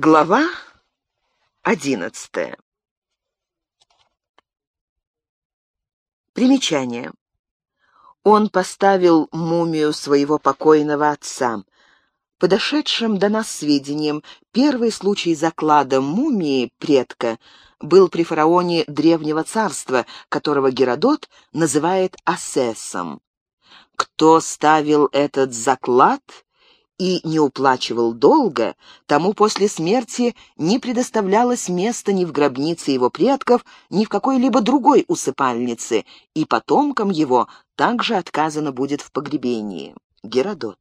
Глава одиннадцатая. Примечание. Он поставил мумию своего покойного отца. Подошедшим до нас сведениям, первый случай заклада мумии предка был при фараоне Древнего Царства, которого Геродот называет Асесом. Кто ставил этот заклад и не уплачивал долга, тому после смерти не предоставлялось места ни в гробнице его предков, ни в какой-либо другой усыпальнице, и потомкам его также отказано будет в погребении. Геродот.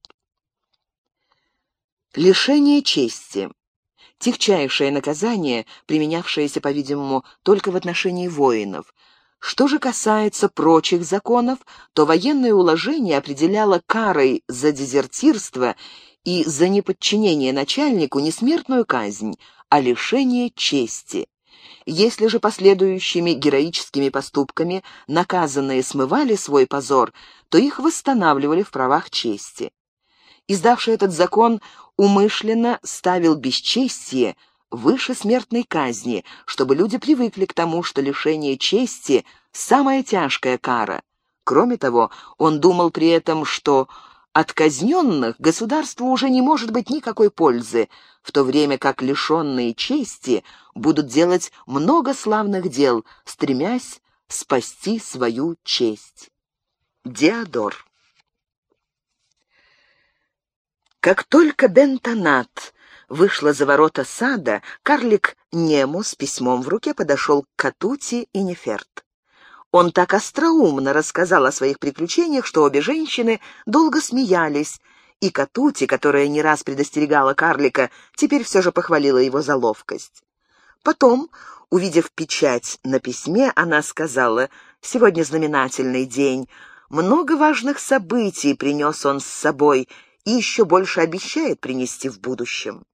Лишение чести. Тягчайшее наказание, применявшееся, по-видимому, только в отношении воинов. Что же касается прочих законов, то военное уложение определяло карой за дезертирство и за неподчинение начальнику не смертную казнь, а лишение чести. Если же последующими героическими поступками наказанные смывали свой позор, то их восстанавливали в правах чести. Издавший этот закон умышленно ставил бесчестие выше смертной казни, чтобы люди привыкли к тому, что лишение чести – самая тяжкая кара. Кроме того, он думал при этом, что от казненных государству уже не может быть никакой пользы, в то время как лишенные чести будут делать много славных дел, стремясь спасти свою честь. Диодор Как только Бентонат вышла за ворота сада, карлик Нему с письмом в руке подошел к Катути и Неферт. Он так остроумно рассказал о своих приключениях, что обе женщины долго смеялись, и Катути, которая не раз предостерегала карлика, теперь все же похвалила его за ловкость. Потом, увидев печать на письме, она сказала, «Сегодня знаменательный день. Много важных событий принес он с собой и еще больше обещает принести в будущем».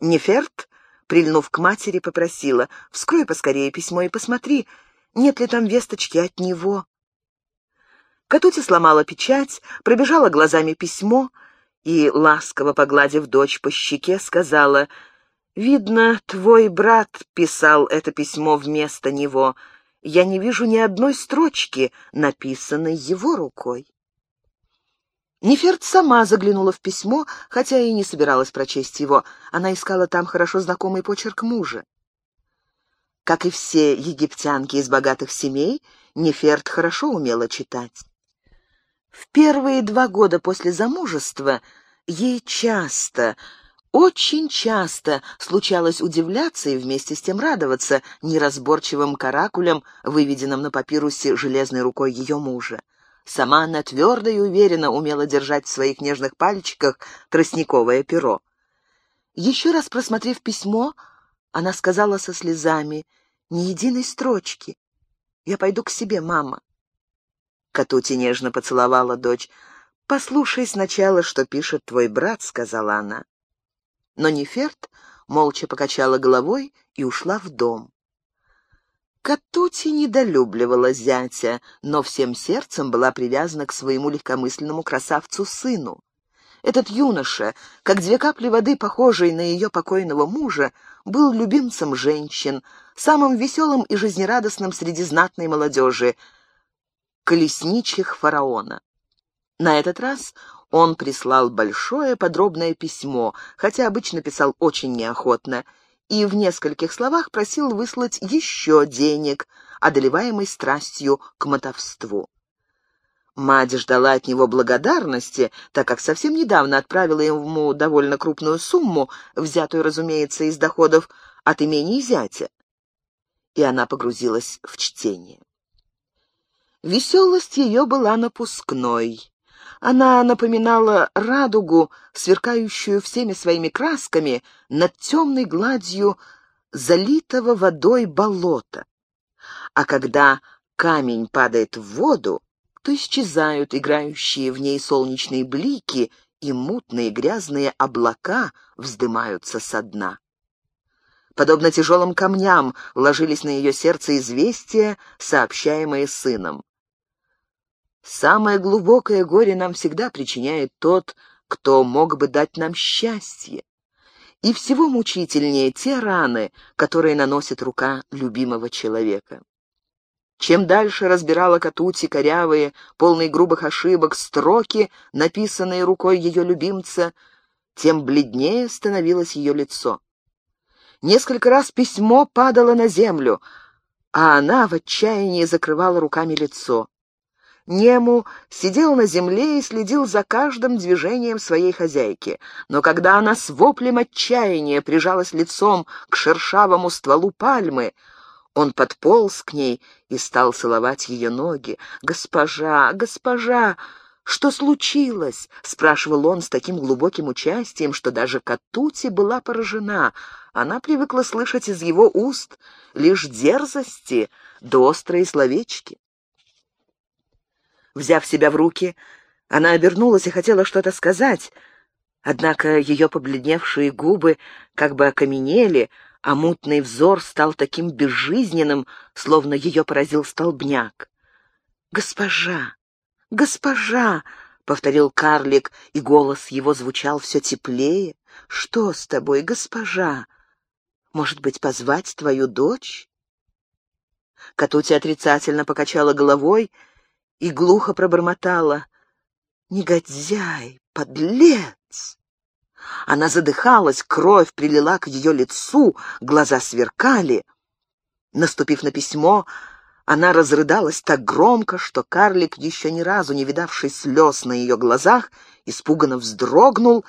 Неферт, прильнув к матери, попросила, «Вскрой поскорее письмо и посмотри, нет ли там весточки от него. Катути сломала печать, пробежала глазами письмо и, ласково погладив дочь по щеке, сказала, «Видно, твой брат писал это письмо вместо него. Я не вижу ни одной строчки, написанной его рукой». Неферт сама заглянула в письмо, хотя и не собиралась прочесть его. Она искала там хорошо знакомый почерк мужа. Как и все египтянки из богатых семей, Неферт хорошо умела читать. В первые два года после замужества ей часто, очень часто случалось удивляться и вместе с тем радоваться неразборчивым каракулям, выведенным на папирусе железной рукой ее мужа. Сама она твердо и уверенно умела держать в своих нежных пальчиках тростниковое перо. Еще раз просмотрев письмо, она сказала со слезами, «Ни единой строчки. Я пойду к себе, мама». Катути нежно поцеловала дочь. «Послушай сначала, что пишет твой брат», — сказала она. Но Неферт молча покачала головой и ушла в дом. Катути недолюбливала зятя, но всем сердцем была привязана к своему легкомысленному красавцу-сыну. Этот юноша, как две капли воды, похожий на ее покойного мужа, был любимцем женщин, самым веселым и жизнерадостным среди знатной молодежи, колесничих фараона. На этот раз он прислал большое подробное письмо, хотя обычно писал очень неохотно, и в нескольких словах просил выслать еще денег, одолеваемый страстью к мотовству. Мать ждала от него благодарности, так как совсем недавно отправила ему довольно крупную сумму, взятую, разумеется, из доходов от имени зятя. И она погрузилась в чтение. Веселость ее была напускной. Она напоминала радугу, сверкающую всеми своими красками над темной гладью залитого водой болота. А когда камень падает в воду, то исчезают играющие в ней солнечные блики, и мутные грязные облака вздымаются со дна. Подобно тяжелым камням ложились на ее сердце известия, сообщаемые сыном. Самое глубокое горе нам всегда причиняет тот, кто мог бы дать нам счастье. и всего мучительнее те раны, которые наносит рука любимого человека. Чем дальше разбирала Катути корявые, полные грубых ошибок, строки, написанные рукой ее любимца, тем бледнее становилось ее лицо. Несколько раз письмо падало на землю, а она в отчаянии закрывала руками лицо. Нему сидел на земле и следил за каждым движением своей хозяйки. Но когда она с воплем отчаяния прижалась лицом к шершавому стволу пальмы, он подполз к ней и стал целовать ее ноги. «Госпожа, госпожа, что случилось?» — спрашивал он с таким глубоким участием, что даже Катути была поражена. Она привыкла слышать из его уст лишь дерзости да острые словечки. Взяв себя в руки, она обернулась и хотела что-то сказать, однако ее побледневшие губы как бы окаменели, а мутный взор стал таким безжизненным, словно ее поразил столбняк. «Госпожа! Госпожа!» — повторил карлик, и голос его звучал все теплее. «Что с тобой, госпожа? Может быть, позвать твою дочь?» Катути отрицательно покачала головой и глухо пробормотала. «Негодяй, подлец!» Она задыхалась, кровь прилила к ее лицу, глаза сверкали. Наступив на письмо, она разрыдалась так громко, что карлик, еще ни разу не видавший слез на ее глазах, испуганно вздрогнул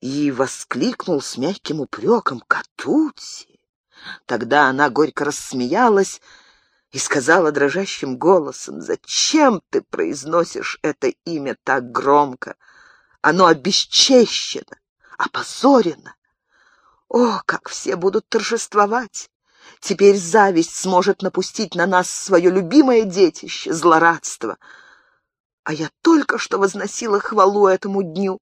и воскликнул с мягким упреком «Катути!». Тогда она горько рассмеялась и сказала дрожащим голосом, «Зачем ты произносишь это имя так громко? Оно обесчещено, опозорено. О, как все будут торжествовать! Теперь зависть сможет напустить на нас свое любимое детище, злорадство. А я только что возносила хвалу этому дню.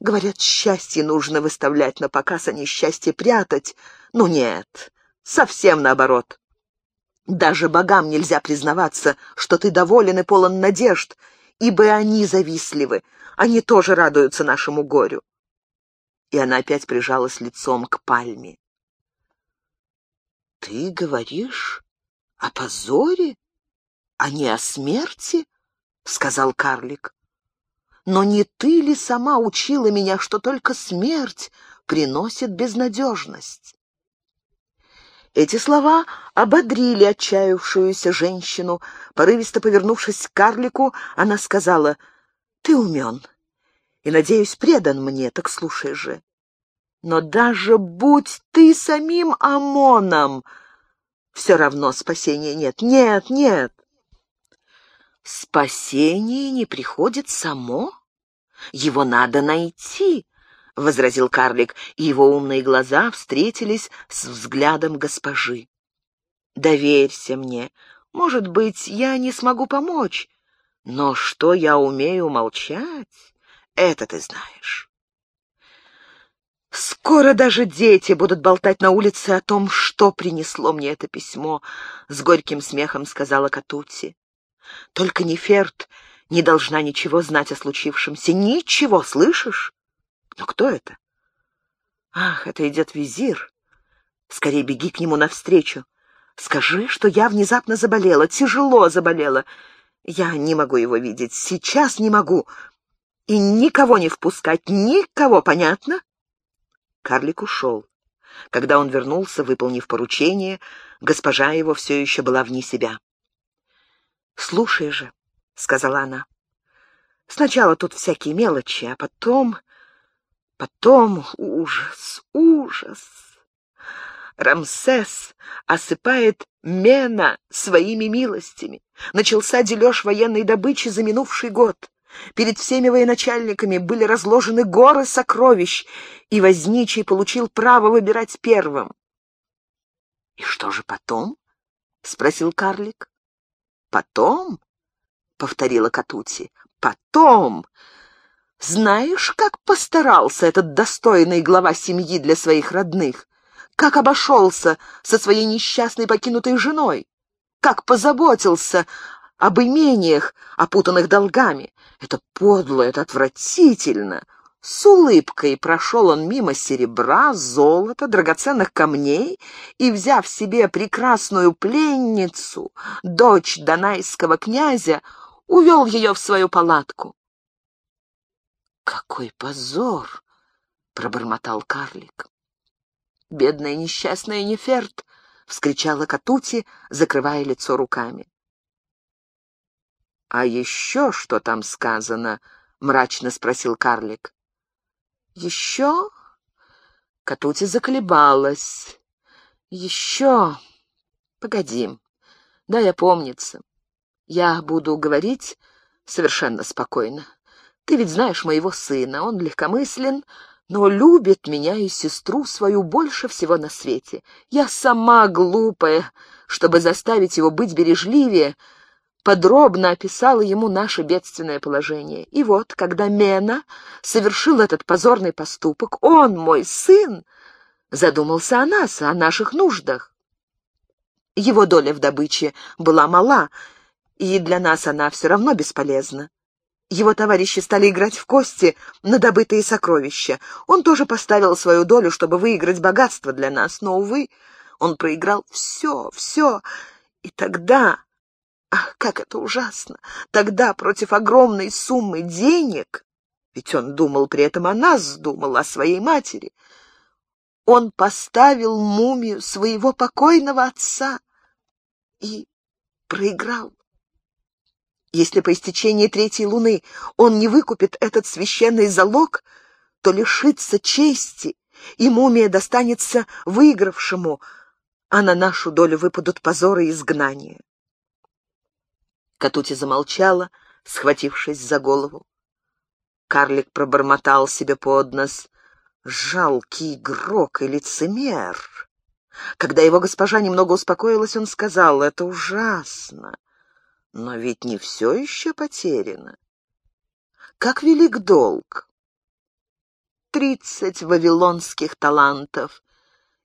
Говорят, счастье нужно выставлять на показ, а не счастье прятать. Ну нет, совсем наоборот. Даже богам нельзя признаваться, что ты доволен и полон надежд, ибо они завистливы, они тоже радуются нашему горю. И она опять прижалась лицом к пальме. «Ты говоришь о позоре, а не о смерти?» — сказал карлик. «Но не ты ли сама учила меня, что только смерть приносит безнадежность?» Эти слова ободрили отчаявшуюся женщину. Порывисто повернувшись к карлику, она сказала, «Ты умен и, надеюсь, предан мне, так слушай же. Но даже будь ты самим ОМОНом, все равно спасения нет. Нет, нет. Спасение не приходит само. Его надо найти, — возразил карлик, и его умные глаза встретились с взглядом госпожи. «Доверься мне. Может быть, я не смогу помочь, но что я умею молчать, это ты знаешь». «Скоро даже дети будут болтать на улице о том, что принесло мне это письмо», — с горьким смехом сказала Катути. «Только Неферт не должна ничего знать о случившемся. Ничего, слышишь? Но кто это? Ах, это идет визир. Скорее беги к нему навстречу. Скажи, что я внезапно заболела, тяжело заболела. Я не могу его видеть, сейчас не могу. И никого не впускать, никого, понятно? Карлик ушел. Когда он вернулся, выполнив поручение, госпожа его все еще была вне себя. «Слушай же», — сказала она, — «сначала тут всякие мелочи, а потом Потом ужас, ужас. Рамсес осыпает Мена своими милостями. Начался дележ военной добычи за минувший год. Перед всеми военачальниками были разложены горы сокровищ, и Возничий получил право выбирать первым. — И что же потом? — спросил карлик. — Потом, — повторила Катути, — потом знаешь, как постарался этот достойный глава семьи для своих родных? Как обошелся со своей несчастной покинутой женой? Как позаботился об имениях, опутанных долгами? Это подло, это отвратительно. С улыбкой прошел он мимо серебра, золота, драгоценных камней и, взяв себе прекрасную пленницу, дочь донайского князя, увел ее в свою палатку. «Какой позор!» — пробормотал карлик. «Бедная несчастная Неферт!» — вскричала Катути, закрывая лицо руками. «А еще что там сказано?» — мрачно спросил карлик. «Еще?» Катути заколебалась. «Еще...» «Погоди, дай опомниться. Я буду говорить совершенно спокойно. Ты ведь знаешь моего сына, он легкомыслен, но любит меня и сестру свою больше всего на свете. Я сама глупая, чтобы заставить его быть бережливее, подробно описала ему наше бедственное положение. И вот, когда Мена совершил этот позорный поступок, он, мой сын, задумался о нас, о наших нуждах. Его доля в добыче была мала, и для нас она все равно бесполезна. Его товарищи стали играть в кости на добытые сокровища. Он тоже поставил свою долю, чтобы выиграть богатство для нас, но, увы, он проиграл все, все. И тогда... Ах, как это ужасно! Тогда против огромной суммы денег, ведь он думал при этом о нас, думал о своей матери, он поставил мумию своего покойного отца и проиграл. Если по истечении третьей луны он не выкупит этот священный залог, то лишится чести, и мумия достанется выигравшему, а на нашу долю выпадут позоры и изгнания. Катути замолчала, схватившись за голову. Карлик пробормотал себе под нос. «Жалкий игрок и лицемер!» Когда его госпожа немного успокоилась, он сказал, «Это ужасно. Но ведь не все еще потеряно. Как велик долг? Тридцать вавилонских талантов.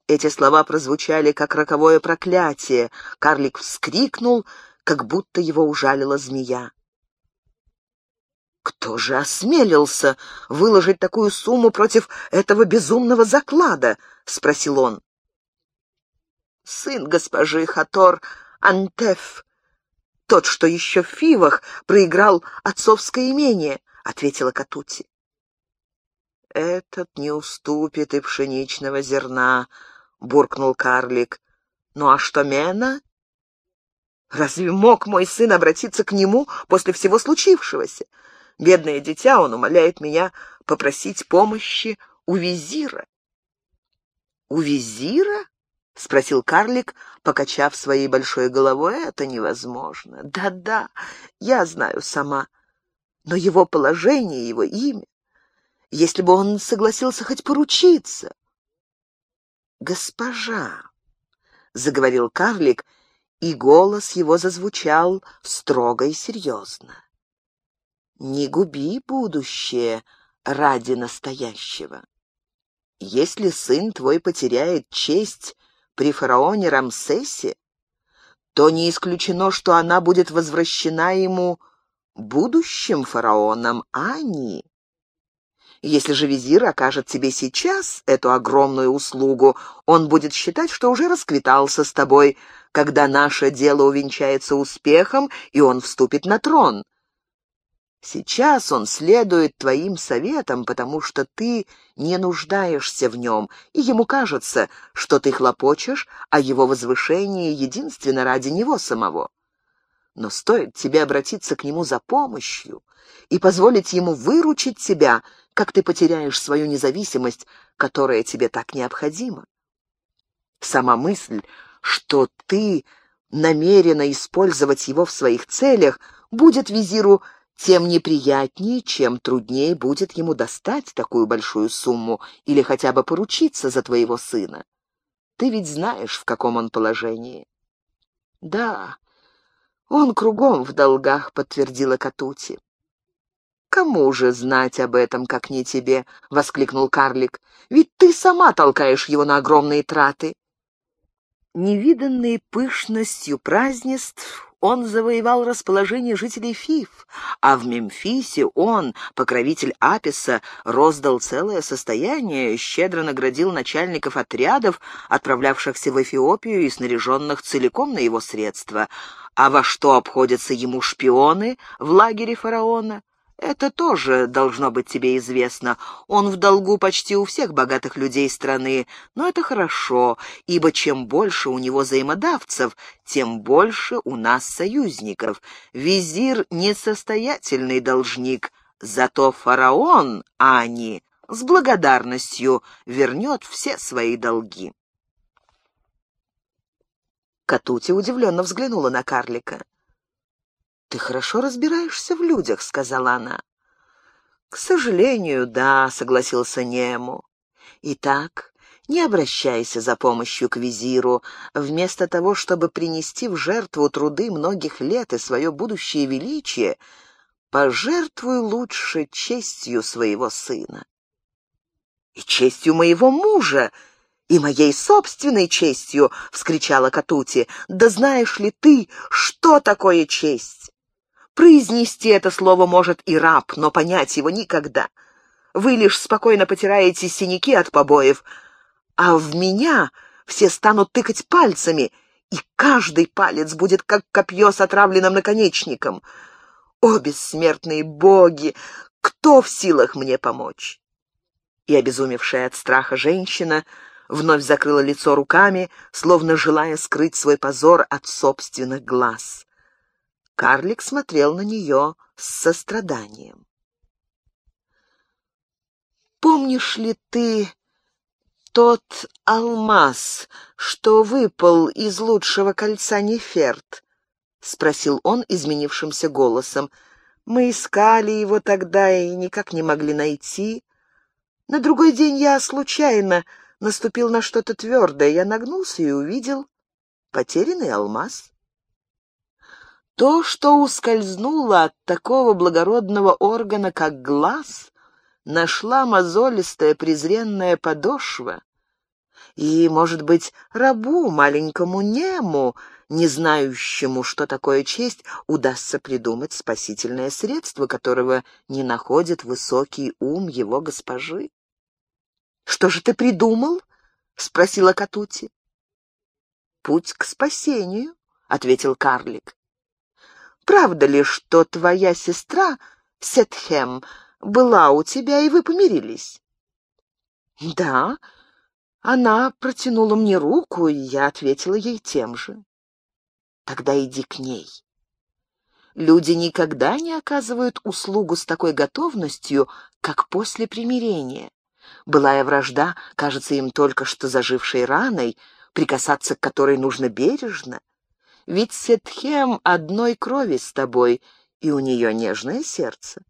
Эти слова прозвучали, как роковое проклятие. Карлик вскрикнул, как будто его ужалила змея. Кто же осмелился выложить такую сумму против этого безумного заклада? — спросил он. Сын госпожи Хатор Антеф, тот, что еще в Фивах проиграл отцовское имение, — ответила Катути. «Этот не уступит и пшеничного зерна», — буркнул карлик. «Ну а что Мена?» «Разве мог мой сын обратиться к нему после всего случившегося? Бедное дитя, он умоляет меня попросить помощи у визира». «У визира?» — спросил карлик, покачав своей большой головой. «Это невозможно. Да-да, я знаю сама. Но его положение, его имя... Если бы он согласился хоть поручиться...» «Госпожа», — заговорил карлик, и голос его зазвучал строго и серьезно. «Не губи будущее ради настоящего. Если сын твой потеряет честь при фараоне Рамсесе, то не исключено, что она будет возвращена ему будущим фараоном Ани. Если же визир окажет тебе сейчас эту огромную услугу, он будет считать, что уже расквитался с тобой, когда наше дело увенчается успехом, и он вступит на трон. Сейчас он следует твоим советам, потому что ты не нуждаешься в нем, и ему кажется, что ты хлопочешь о его возвышении единственно ради него самого. Но стоит тебе обратиться к нему за помощью и позволить ему выручить тебя, как ты потеряешь свою независимость, которая тебе так необходима. Сама мысль, что ты намерена использовать его в своих целях, будет визиру тем неприятнее, чем труднее будет ему достать такую большую сумму или хотя бы поручиться за твоего сына. Ты ведь знаешь, в каком он положении. Да, он кругом в долгах, подтвердила Катути. «Кому же знать об этом, как не тебе?» — воскликнул карлик. «Ведь ты сама толкаешь его на огромные траты». Невиданной пышностью празднеств он завоевал расположение жителей Фиф, а в Мемфисе он, покровитель Аписа, роздал целое состояние, щедро наградил начальников отрядов, отправлявшихся в Эфиопию и снаряженных целиком на его средства. А во что обходятся ему шпионы в лагере фараона? Это тоже должно быть тебе известно. Он в долгу почти у всех богатых людей страны, но это хорошо, ибо чем больше у него взаимодавцев, тем больше у нас союзников. Визир — несостоятельный должник, зато фараон, а они, с благодарностью вернет все свои долги. Катути удивленно взглянула на карлика. «Ты хорошо разбираешься в людях», — сказала она. «К сожалению, да», — согласился Нему. «Итак, не обращайся за помощью к визиру. Вместо того, чтобы принести в жертву труды многих лет и свое будущее величие, пожертвуй лучше честью своего сына». «И честью моего мужа!» «И моей собственной честью!» — вскричала Катути. «Да знаешь ли ты, что такое честь?» Произнести это слово может и раб, но понять его никогда. Вы лишь спокойно потираете синяки от побоев, а в меня все станут тыкать пальцами, и каждый палец будет как копье с отравленным наконечником. О, бессмертные боги! Кто в силах мне помочь? И обезумевшая от страха женщина вновь закрыла лицо руками, словно желая скрыть свой позор от собственных глаз. Карлик смотрел на нее с состраданием. «Помнишь ли ты тот алмаз, что выпал из лучшего кольца Неферт?» — спросил он изменившимся голосом. «Мы искали его тогда и никак не могли найти. На другой день я случайно наступил на что-то твердое. Я нагнулся и увидел потерянный алмаз. То, что ускользнуло от такого благородного органа, как глаз, нашла мозолистая презренная подошва. И, может быть, рабу, маленькому нему, не знающему, что такое честь, удастся придумать спасительное средство, которого не находит высокий ум его госпожи. «Что же ты придумал?» — спросила Катути. «Путь к спасению», — ответил карлик. Правда ли, что твоя сестра, Сетхем, была у тебя, и вы помирились?» «Да, она протянула мне руку, и я ответила ей тем же». «Тогда иди к ней». Люди никогда не оказывают услугу с такой готовностью, как после примирения. Былая вражда кажется им только что зажившей раной, прикасаться к которой нужно бережно. Ведь Сетхем одной крови с тобой, и у нее нежное сердце.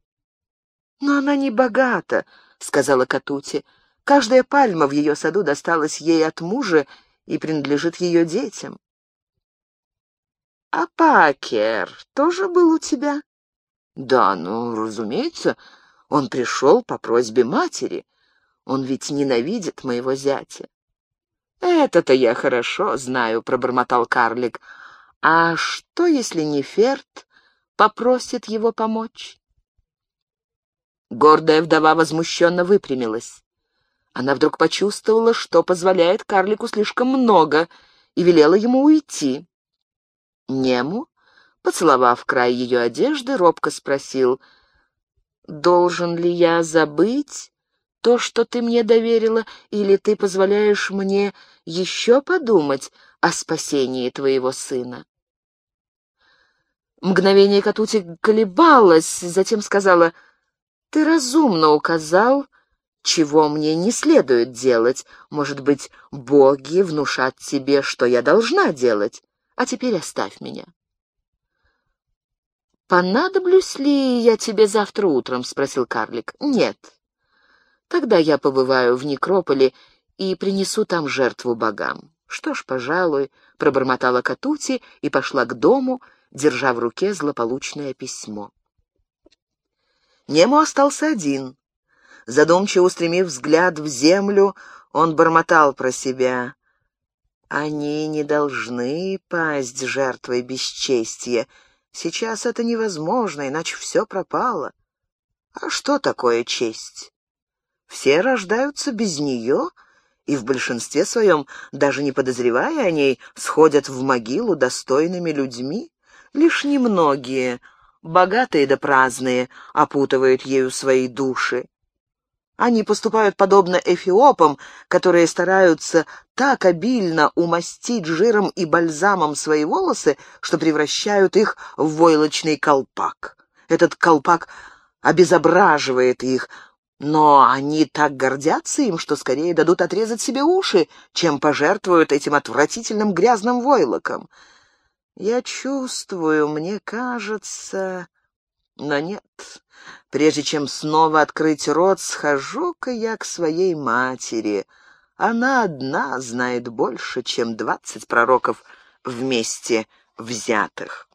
«Но она не богата», — сказала Катути. «Каждая пальма в ее саду досталась ей от мужа и принадлежит ее детям». «А Пакер тоже был у тебя?» «Да, ну, разумеется, он пришел по просьбе матери. Он ведь ненавидит моего зятя». «Это-то я хорошо знаю», — пробормотал карлик. А что, если Неферт попросит его помочь? Гордая вдова возмущенно выпрямилась. Она вдруг почувствовала, что позволяет карлику слишком много, и велела ему уйти. Нему, поцеловав край ее одежды, робко спросил, «Должен ли я забыть то, что ты мне доверила, или ты позволяешь мне еще подумать о спасении твоего сына?» Мгновение Катути колебалась, затем сказала, «Ты разумно указал, чего мне не следует делать. Может быть, боги внушат тебе, что я должна делать. А теперь оставь меня». «Понадоблюсь ли я тебе завтра утром?» — спросил карлик. «Нет. Тогда я побываю в некрополе и принесу там жертву богам». «Что ж, пожалуй», — пробормотала Катути и пошла к дому, — держа в руке злополучное письмо. Нему остался один. Задумчиво устремив взгляд в землю, он бормотал про себя. Они не должны пасть жертвой бесчестия. Сейчас это невозможно, иначе все пропало. А что такое честь? Все рождаются без нее и в большинстве своем, даже не подозревая о ней, сходят в могилу достойными людьми. Лишь немногие, богатые да праздные, опутывают ею свои души. Они поступают подобно эфиопам, которые стараются так обильно умастить жиром и бальзамом свои волосы, что превращают их в войлочный колпак. Этот колпак обезображивает их, но они так гордятся им, что скорее дадут отрезать себе уши, чем пожертвуют этим отвратительным грязным войлоком. Я чувствую, мне кажется... Но нет, прежде чем снова открыть рот, схожу-ка я к своей матери. Она одна знает больше, чем двадцать пророков вместе взятых.